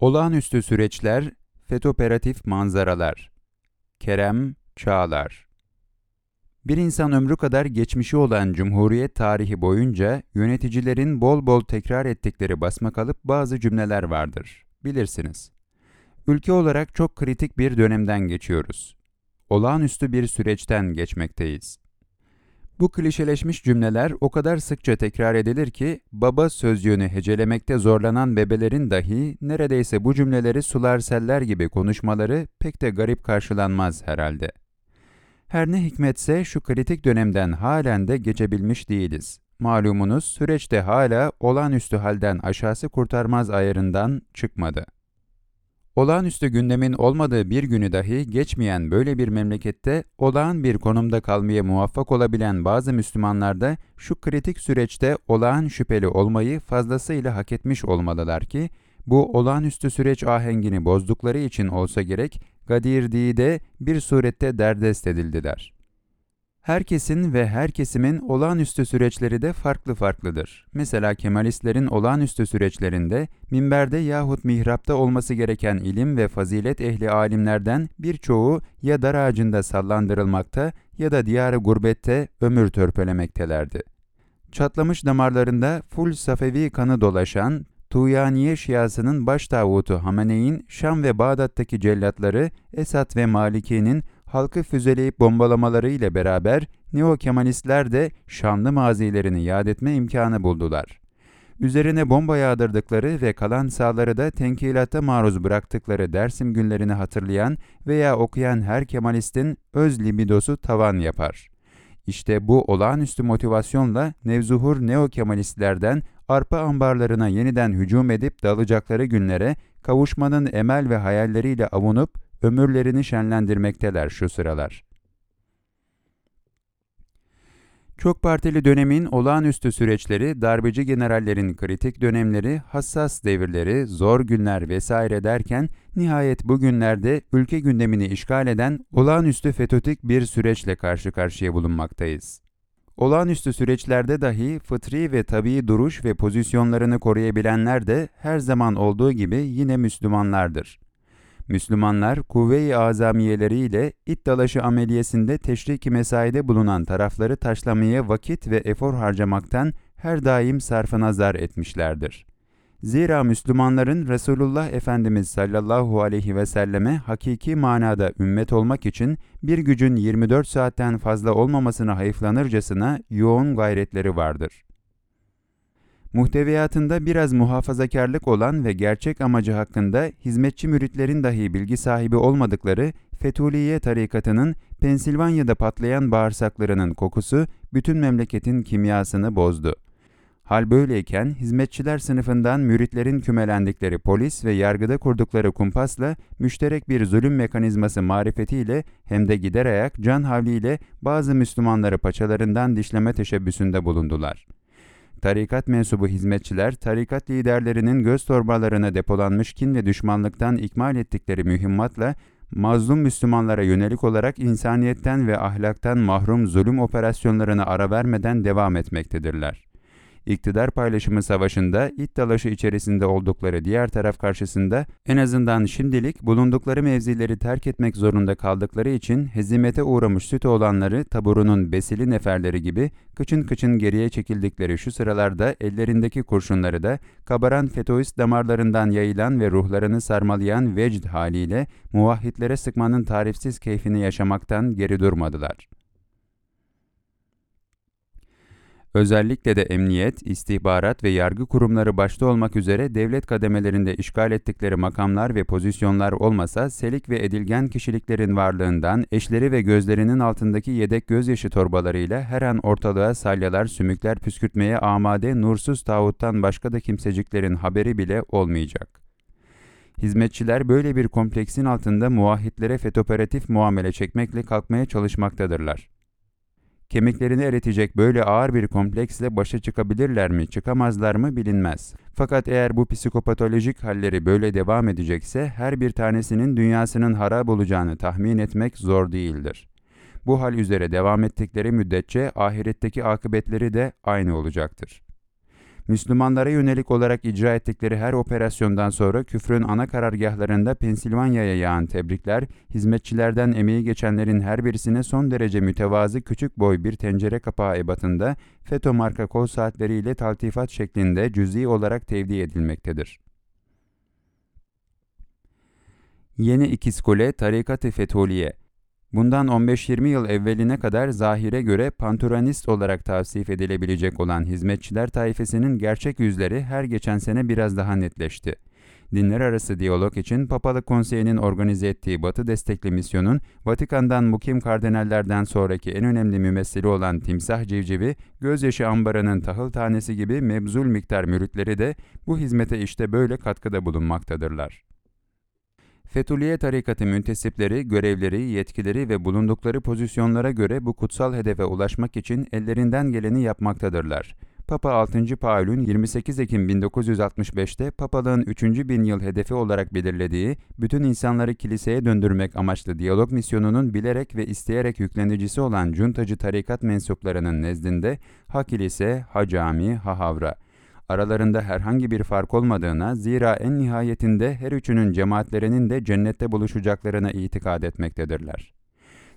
Olağanüstü süreçler, fetoperatif manzaralar. Kerem Çağlar Bir insan ömrü kadar geçmişi olan Cumhuriyet tarihi boyunca yöneticilerin bol bol tekrar ettikleri basmakalıp bazı cümleler vardır. Bilirsiniz. Ülke olarak çok kritik bir dönemden geçiyoruz. Olağanüstü bir süreçten geçmekteyiz. Bu klişeleşmiş cümleler o kadar sıkça tekrar edilir ki, baba sözcüğünü hecelemekte zorlanan bebelerin dahi neredeyse bu cümleleri sular seller gibi konuşmaları pek de garip karşılanmaz herhalde. Her ne hikmetse şu kritik dönemden halen de geçebilmiş değiliz. Malumunuz süreç de hala olağanüstü halden aşağısı kurtarmaz ayarından çıkmadı. Olağanüstü gündemin olmadığı bir günü dahi geçmeyen böyle bir memlekette olağan bir konumda kalmaya muvaffak olabilen bazı Müslümanlar da şu kritik süreçte olağan şüpheli olmayı fazlasıyla hak etmiş olmalılar ki, bu olağanüstü süreç ahengini bozdukları için olsa gerek, Gadir Dİ'de bir surette derdest edildiler. Herkesin ve her kesimin olağanüstü süreçleri de farklı farklıdır. Mesela Kemalistlerin olağanüstü süreçlerinde minberde yahut mihrapta olması gereken ilim ve fazilet ehli alimlerden birçoğu ya dar ağacında sallandırılmakta ya da diyarı gurbette ömür törpelemektelerdi. Çatlamış damarlarında full Safevi kanı dolaşan, Tuyaniye Şiasının baş tağutu Hamene'in Şam ve Bağdat'taki cellatları Esat ve Maliki'nin halkı füzeleyip bombalamaları ile beraber Neo-Kemalistler de şanlı mazilerini yad etme imkanı buldular. Üzerine bomba yağdırdıkları ve kalan sağları da tenkilatta maruz bıraktıkları Dersim günlerini hatırlayan veya okuyan her Kemalistin öz libidosu tavan yapar. İşte bu olağanüstü motivasyonla nevzuhur neo-kemalistlerden arpa ambarlarına yeniden hücum edip dalacakları günlere kavuşmanın emel ve hayalleriyle avunup ömürlerini şenlendirmekteler şu sıralar. Çok partili dönemin olağanüstü süreçleri, darbeci generallerin kritik dönemleri, hassas devirleri, zor günler vesaire derken nihayet bugünlerde ülke gündemini işgal eden olağanüstü fetotik bir süreçle karşı karşıya bulunmaktayız. Olağanüstü süreçlerde dahi fıtri ve tabii duruş ve pozisyonlarını koruyabilenler de her zaman olduğu gibi yine Müslümanlardır. Müslümanlar kuvve-i azamiyeleriyle it dalaşı ameliyesinde teşriki mesaide bulunan tarafları taşlamaya vakit ve efor harcamaktan her daim sarfı nazar etmişlerdir. Zira Müslümanların Resulullah Efendimiz sallallahu aleyhi ve selleme hakiki manada ümmet olmak için bir gücün 24 saatten fazla olmamasına hayıflanırcasına yoğun gayretleri vardır. Muhteviyatında biraz muhafazakarlık olan ve gerçek amacı hakkında hizmetçi müritlerin dahi bilgi sahibi olmadıkları Fetuliye tarikatının Pensilvanya'da patlayan bağırsaklarının kokusu bütün memleketin kimyasını bozdu. Hal böyleyken hizmetçiler sınıfından müritlerin kümelendikleri polis ve yargıda kurdukları kumpasla müşterek bir zulüm mekanizması marifetiyle hem de gider ayak can havliyle bazı Müslümanları paçalarından dişleme teşebbüsünde bulundular.'' Tarikat mensubu hizmetçiler, tarikat liderlerinin göz torbalarına depolanmış kin ve düşmanlıktan ikmal ettikleri mühimmatla, mazlum Müslümanlara yönelik olarak insaniyetten ve ahlaktan mahrum zulüm operasyonlarına ara vermeden devam etmektedirler iktidar paylaşımı savaşında it dalaşı içerisinde oldukları diğer taraf karşısında en azından şimdilik bulundukları mevzileri terk etmek zorunda kaldıkları için hezimete uğramış süt olanları taburunun besili neferleri gibi kıçın kıçın geriye çekildikleri şu sıralarda ellerindeki kurşunları da kabaran fetoist damarlarından yayılan ve ruhlarını sarmalayan vecd haliyle muvahhitlere sıkmanın tarifsiz keyfini yaşamaktan geri durmadılar.'' Özellikle de emniyet, istihbarat ve yargı kurumları başta olmak üzere devlet kademelerinde işgal ettikleri makamlar ve pozisyonlar olmasa selik ve edilgen kişiliklerin varlığından eşleri ve gözlerinin altındaki yedek gözyaşı torbalarıyla her an ortalığa salyalar, sümükler püskürtmeye amade nursuz tağuttan başka da kimseciklerin haberi bile olmayacak. Hizmetçiler böyle bir kompleksin altında muahitlere fetoperatif muamele çekmekle kalkmaya çalışmaktadırlar. Kemiklerini eritecek böyle ağır bir kompleksle başa çıkabilirler mi, çıkamazlar mı bilinmez. Fakat eğer bu psikopatolojik halleri böyle devam edecekse her bir tanesinin dünyasının harap olacağını tahmin etmek zor değildir. Bu hal üzere devam ettikleri müddetçe ahiretteki akıbetleri de aynı olacaktır. Müslümanlara yönelik olarak icra ettikleri her operasyondan sonra küfrün ana karargahlarında Pensilvanya'ya yağan tebrikler, hizmetçilerden emeği geçenlerin her birisine son derece mütevazı küçük boy bir tencere kapağı ebatında FETÖ marka kol saatleriyle taltifat şeklinde cüz'i olarak tevdi edilmektedir. Yeni İkiz Kule Tarikat-ı Fetholiye Bundan 15-20 yıl evveline kadar zahire göre panturanist olarak tavsif edilebilecek olan hizmetçiler taifesinin gerçek yüzleri her geçen sene biraz daha netleşti. Dinler arası diyalog için Papalık Konseyi'nin organize ettiği Batı destekli misyonun Vatikan'dan mukim kardinallerden sonraki en önemli mümessili olan timsah civcivi, gözyaşı ambarının tahıl tanesi gibi mebzul miktar müritleri de bu hizmete işte böyle katkıda bulunmaktadırlar. Fethuliye tarikatı müntesipleri, görevleri, yetkileri ve bulundukları pozisyonlara göre bu kutsal hedefe ulaşmak için ellerinden geleni yapmaktadırlar. Papa 6. Paul'ün 28 Ekim 1965'te papalığın 3. bin yıl hedefi olarak belirlediği, bütün insanları kiliseye döndürmek amaçlı diyalog misyonunun bilerek ve isteyerek yüklenicisi olan cuntacı tarikat mensuplarının nezdinde ha kilise, ha cami, ha havra aralarında herhangi bir fark olmadığına, zira en nihayetinde her üçünün cemaatlerinin de cennette buluşacaklarına itikad etmektedirler.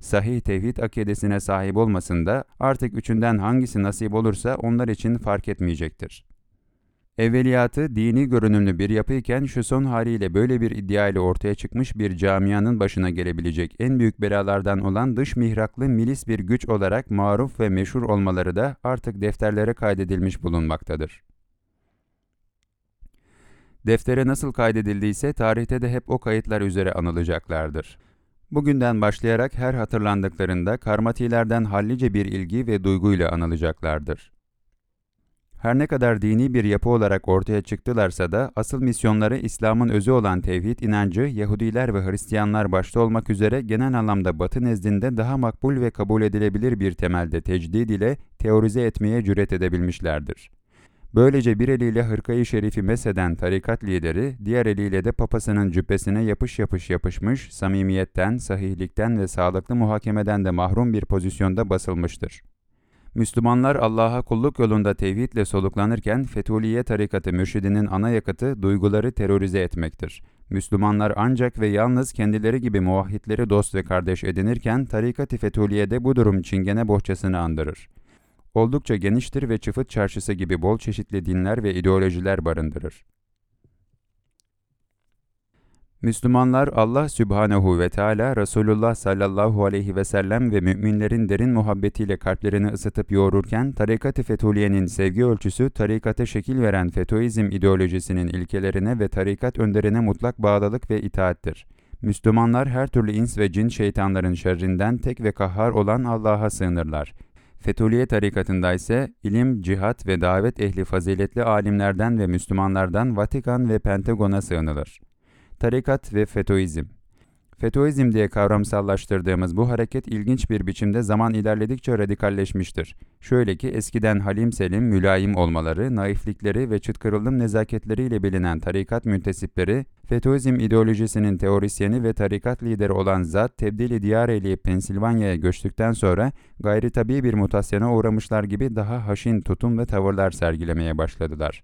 Sahih tevhid akidesine sahip olmasında artık üçünden hangisi nasip olursa onlar için fark etmeyecektir. Evveliyatı dini görünümlü bir yapı iken şu son haliyle böyle bir iddia ile ortaya çıkmış bir camianın başına gelebilecek en büyük belalardan olan dış mihraklı milis bir güç olarak maruf ve meşhur olmaları da artık defterlere kaydedilmiş bulunmaktadır. Deftere nasıl kaydedildiyse tarihte de hep o kayıtlar üzere anılacaklardır. Bugünden başlayarak her hatırlandıklarında karmatilerden hallice bir ilgi ve duyguyla anılacaklardır. Her ne kadar dini bir yapı olarak ortaya çıktılarsa da asıl misyonları İslam'ın özü olan tevhid inancı Yahudiler ve Hristiyanlar başta olmak üzere genel anlamda Batı nezdinde daha makbul ve kabul edilebilir bir temelde tecdid ile teorize etmeye cüret edebilmişlerdir. Böylece bir eliyle hırkayı şerifi meseden tarikat lideri, diğer eliyle de papasının cübbesine yapış yapış yapışmış, samimiyetten, sahihlikten ve sağlıklı muhakemeden de mahrum bir pozisyonda basılmıştır. Müslümanlar Allah'a kulluk yolunda tevhidle soluklanırken Fethuliye tarikatı mürşidinin ana yakıtı duyguları terörize etmektir. Müslümanlar ancak ve yalnız kendileri gibi muvahhidleri dost ve kardeş edinirken tarikat-ı Fethuliye'de bu durum çingene bohçasını andırır oldukça geniştir ve çıfıt çarşısı gibi bol çeşitli dinler ve ideolojiler barındırır. Müslümanlar Allah Sübhanehu ve Teala Resulullah sallallahu aleyhi ve sellem ve müminlerin derin muhabbetiyle kalplerini ısıtıp yoğururken tarikat-ı Fethuliye'nin sevgi ölçüsü tarikata şekil veren Fetoizm ideolojisinin ilkelerine ve tarikat önderine mutlak bağlılık ve itaattir. Müslümanlar her türlü ins ve cin şeytanların şerrinden tek ve kahhar olan Allah'a sığınırlar. Fethuliye tarikatında ise ilim, cihat ve davet ehli faziletli alimlerden ve Müslümanlardan Vatikan ve Pentagon'a sığınılır. Tarikat ve Fetoizm FETÖizm diye kavramsallaştırdığımız bu hareket ilginç bir biçimde zaman ilerledikçe radikalleşmiştir. Şöyle ki eskiden halim selim, mülayim olmaları, naiflikleri ve çıtkırıldım nezaketleriyle bilinen tarikat müntesipleri, FETÖizm ideolojisinin teorisyeni ve tarikat lideri olan zat tebdili diyar eyleyip Pensilvanya'ya göçtükten sonra gayri tabi bir mutasyona uğramışlar gibi daha haşin tutum ve tavırlar sergilemeye başladılar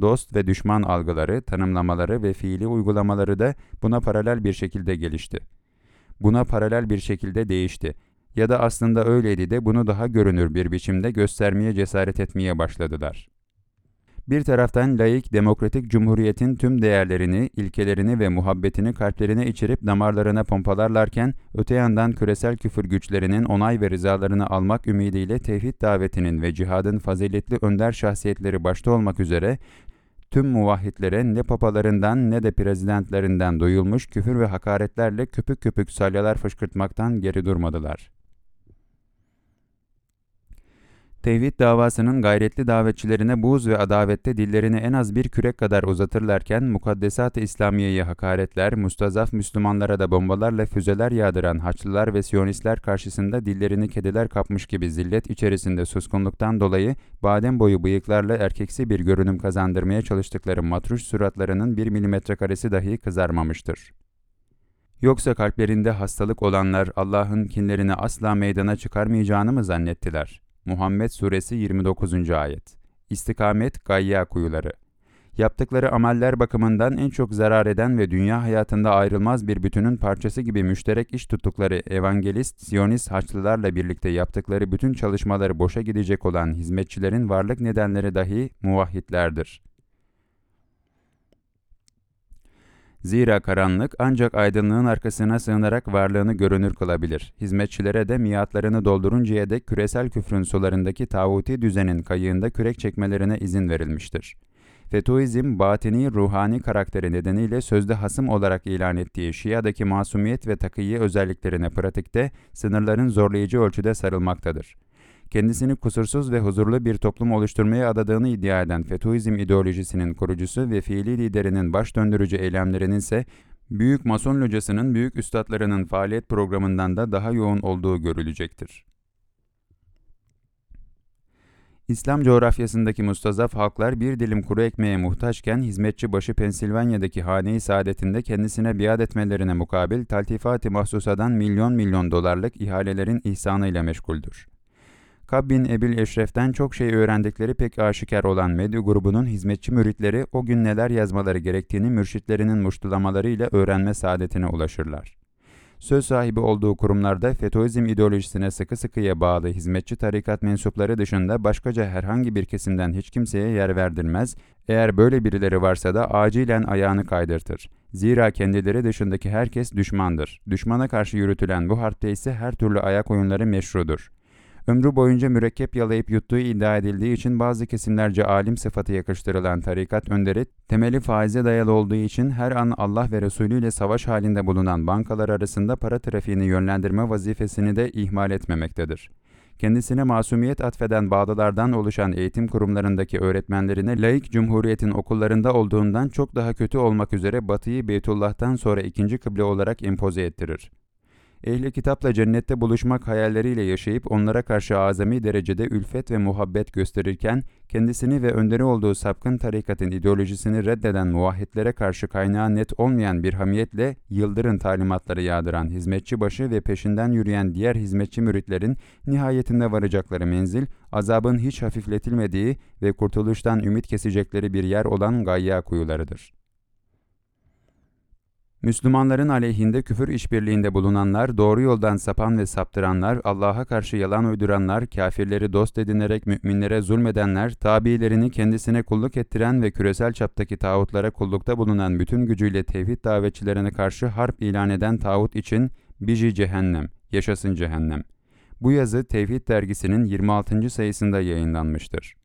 dost ve düşman algıları, tanımlamaları ve fiili uygulamaları da buna paralel bir şekilde gelişti. Buna paralel bir şekilde değişti ya da aslında öyleydi de bunu daha görünür bir biçimde göstermeye cesaret etmeye başladılar. Bir taraftan laik, demokratik cumhuriyetin tüm değerlerini, ilkelerini ve muhabbetini kalplerine içirip damarlarına pompalarlarken, öte yandan küresel küfür güçlerinin onay ve rızalarını almak ümidiyle tevhid davetinin ve cihadın faziletli önder şahsiyetleri başta olmak üzere tüm muvahhitlere ne papalarından ne de prezidentlerinden duyulmuş küfür ve hakaretlerle köpük köpük salyalar fışkırtmaktan geri durmadılar. Tevhid davasının gayretli davetçilerine buğz ve adavette dillerini en az bir kürek kadar uzatırlarken mukaddesat-ı İslamiye'yi hakaretler, mustazaf Müslümanlara da bombalarla füzeler yağdıran Haçlılar ve Siyonistler karşısında dillerini kediler kapmış gibi zillet içerisinde suskunluktan dolayı badem boyu bıyıklarla erkeksi bir görünüm kazandırmaya çalıştıkları matruş suratlarının bir milimetre karesi dahi kızarmamıştır. Yoksa kalplerinde hastalık olanlar Allah'ın kinlerini asla meydana çıkarmayacağını mı zannettiler?'' Muhammed Suresi 29. Ayet İstikamet Gayya Kuyuları Yaptıkları ameller bakımından en çok zarar eden ve dünya hayatında ayrılmaz bir bütünün parçası gibi müşterek iş tuttukları evangelist, siyonist haçlılarla birlikte yaptıkları bütün çalışmaları boşa gidecek olan hizmetçilerin varlık nedenleri dahi muvahhidlerdir. Zira karanlık ancak aydınlığın arkasına sığınarak varlığını görünür kılabilir. Hizmetçilere de miatlarını dolduruncaya dek küresel küfrün sularındaki tağuti düzenin kayığında kürek çekmelerine izin verilmiştir. Fethuizm, batini ruhani karakteri nedeniyle sözde hasım olarak ilan ettiği Şia'daki masumiyet ve takıyı özelliklerine pratikte sınırların zorlayıcı ölçüde sarılmaktadır. Kendisini kusursuz ve huzurlu bir toplum oluşturmaya adadığını iddia eden Fethuizm ideolojisinin kurucusu ve fiili liderinin baş döndürücü eylemlerinin ise Büyük Mason Locası'nın büyük üstadlarının faaliyet programından da daha yoğun olduğu görülecektir. İslam coğrafyasındaki mustazaf halklar bir dilim kuru ekmeğe muhtaçken hizmetçi başı Pensilvanya'daki hane-i saadetinde kendisine biat etmelerine mukabil taltifat-ı mahsusadan milyon milyon dolarlık ihalelerin ihsanıyla meşguldür. Kab bin Ebil Eşref'ten çok şey öğrendikleri pek aşikar olan medya grubunun hizmetçi müritleri o gün neler yazmaları gerektiğini mürşitlerinin muştulamalarıyla öğrenme saadetine ulaşırlar söz sahibi olduğu kurumlarda FETÖizm ideolojisine sıkı sıkıya bağlı hizmetçi tarikat mensupları dışında başkaca herhangi bir kesimden hiç kimseye yer verdirmez, eğer böyle birileri varsa da acilen ayağını kaydırtır. Zira kendileri dışındaki herkes düşmandır. Düşmana karşı yürütülen bu harpte ise her türlü ayak oyunları meşrudur. Ömrü boyunca mürekkep yalayıp yuttuğu iddia edildiği için bazı kesimlerce alim sıfatı yakıştırılan tarikat önderi, temeli faize dayalı olduğu için her an Allah ve Resulü ile savaş halinde bulunan bankalar arasında para trafiğini yönlendirme vazifesini de ihmal etmemektedir. Kendisine masumiyet atfeden bağdalardan oluşan eğitim kurumlarındaki öğretmenlerine laik cumhuriyetin okullarında olduğundan çok daha kötü olmak üzere Batı'yı Beytullah'tan sonra ikinci kıble olarak empoze ettirir ehli kitapla cennette buluşmak hayalleriyle yaşayıp onlara karşı azami derecede ülfet ve muhabbet gösterirken, kendisini ve önderi olduğu sapkın tarikatın ideolojisini reddeden muvahhitlere karşı kaynağı net olmayan bir hamiyetle yıldırın talimatları yağdıran hizmetçi başı ve peşinden yürüyen diğer hizmetçi müritlerin nihayetinde varacakları menzil, azabın hiç hafifletilmediği ve kurtuluştan ümit kesecekleri bir yer olan gayya kuyularıdır. Müslümanların aleyhinde küfür işbirliğinde bulunanlar, doğru yoldan sapan ve saptıranlar, Allah'a karşı yalan uyduranlar, kafirleri dost edinerek müminlere zulmedenler, tabiilerini kendisine kulluk ettiren ve küresel çaptaki tağutlara kullukta bulunan bütün gücüyle tevhid davetçilerine karşı harp ilan eden tağut için Biji Cehennem, Yaşasın Cehennem. Bu yazı Tevhid dergisinin 26. sayısında yayınlanmıştır.